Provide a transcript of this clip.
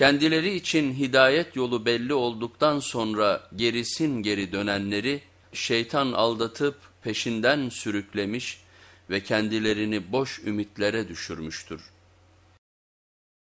Kendileri için hidayet yolu belli olduktan sonra gerisin geri dönenleri şeytan aldatıp peşinden sürüklemiş ve kendilerini boş ümitlere düşürmüştür.